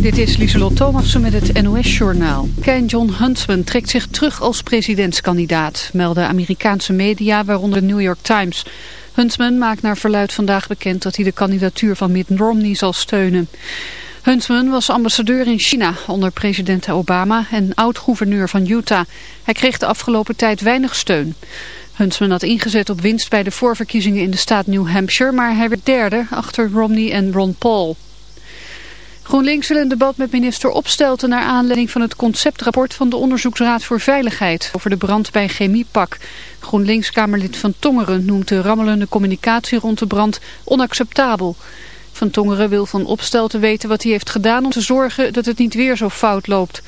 Dit is Lieselot Thomassen met het NOS-journaal. Ken John Huntsman trekt zich terug als presidentskandidaat, melden Amerikaanse media, waaronder de New York Times. Huntsman maakt naar verluid vandaag bekend dat hij de kandidatuur van Mitt Romney zal steunen. Huntsman was ambassadeur in China onder president Obama en oud-gouverneur van Utah. Hij kreeg de afgelopen tijd weinig steun. Huntsman had ingezet op winst bij de voorverkiezingen in de staat New Hampshire, maar hij werd derde achter Romney en Ron Paul. GroenLinks wil een debat met minister Opstelten naar aanleiding van het conceptrapport van de Onderzoeksraad voor Veiligheid over de brand bij Chemiepak. GroenLinks-Kamerlid Van Tongeren noemt de rammelende communicatie rond de brand onacceptabel. Van Tongeren wil van Opstelten weten wat hij heeft gedaan om te zorgen dat het niet weer zo fout loopt.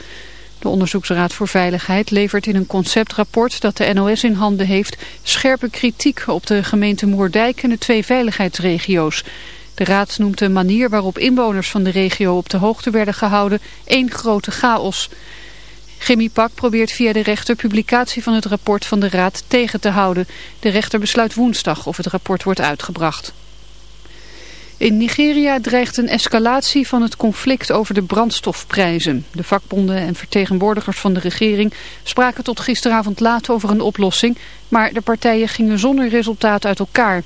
De Onderzoeksraad voor Veiligheid levert in een conceptrapport dat de NOS in handen heeft scherpe kritiek op de gemeente Moerdijk en de twee veiligheidsregio's. De raad noemt de manier waarop inwoners van de regio op de hoogte werden gehouden één grote chaos. Chemiepak probeert via de rechter publicatie van het rapport van de raad tegen te houden. De rechter besluit woensdag of het rapport wordt uitgebracht. In Nigeria dreigt een escalatie van het conflict over de brandstofprijzen. De vakbonden en vertegenwoordigers van de regering spraken tot gisteravond laat over een oplossing, maar de partijen gingen zonder resultaat uit elkaar.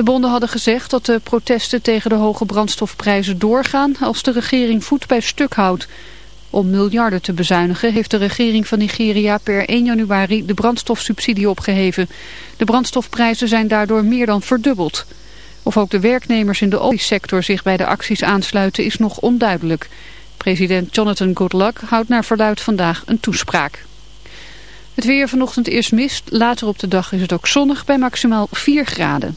De bonden hadden gezegd dat de protesten tegen de hoge brandstofprijzen doorgaan als de regering voet bij stuk houdt. Om miljarden te bezuinigen heeft de regering van Nigeria per 1 januari de brandstofsubsidie opgeheven. De brandstofprijzen zijn daardoor meer dan verdubbeld. Of ook de werknemers in de oliesector zich bij de acties aansluiten is nog onduidelijk. President Jonathan Goodluck houdt naar verluid vandaag een toespraak. Het weer vanochtend is mist, later op de dag is het ook zonnig bij maximaal 4 graden.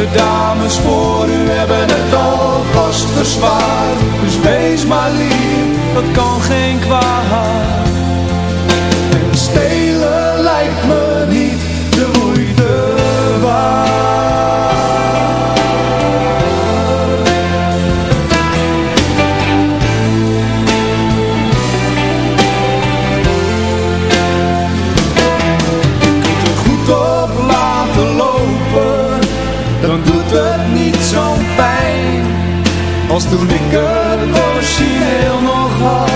de dames voor u hebben het al vast verzwaard. Dus wees maar lief, dat kan geen kwaad. En Als toen ik het origineel nog had.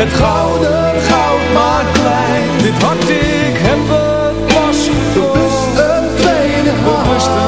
Het gouden goud maar klein. Dit hart ik heb het pas gekocht. Een tweede Bewust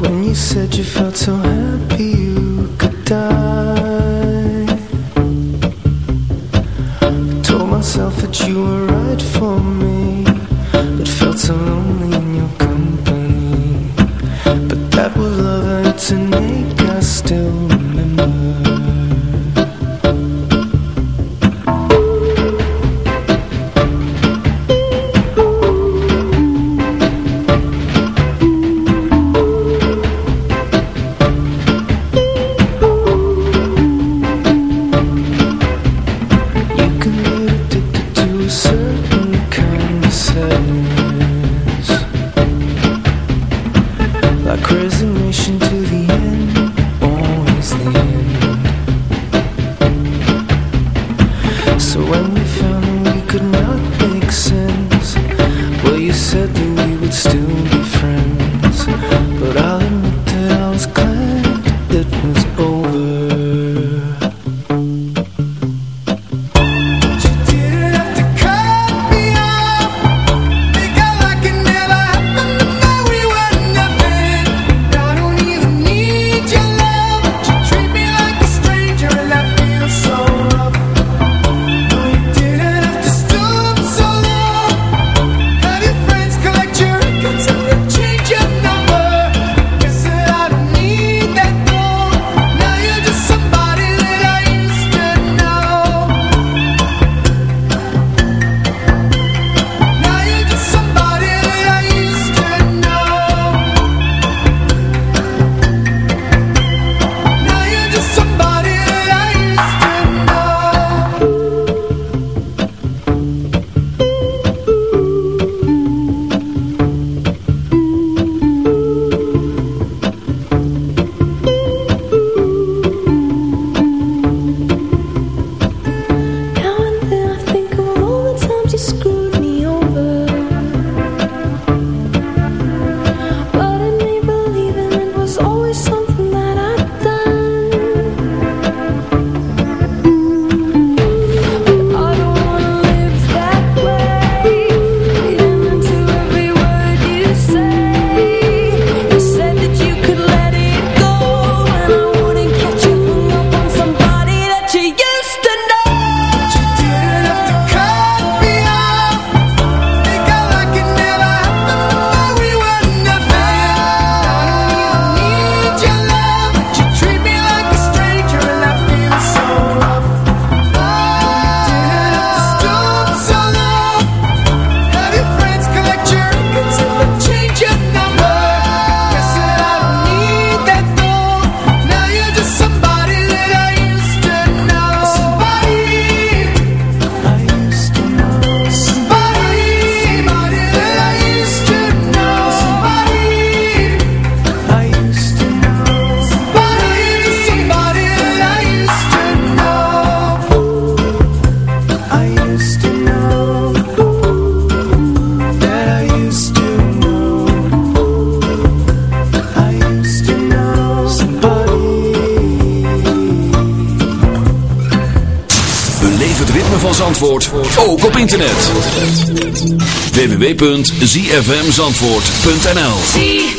When you said you felt so happy you could die. www.zfmzandvoort.nl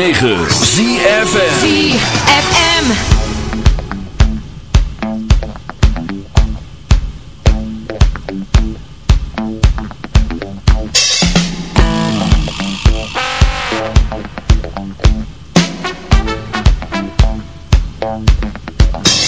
106.9 ZFM. ZFM. Thank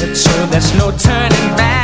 so there's no turning back.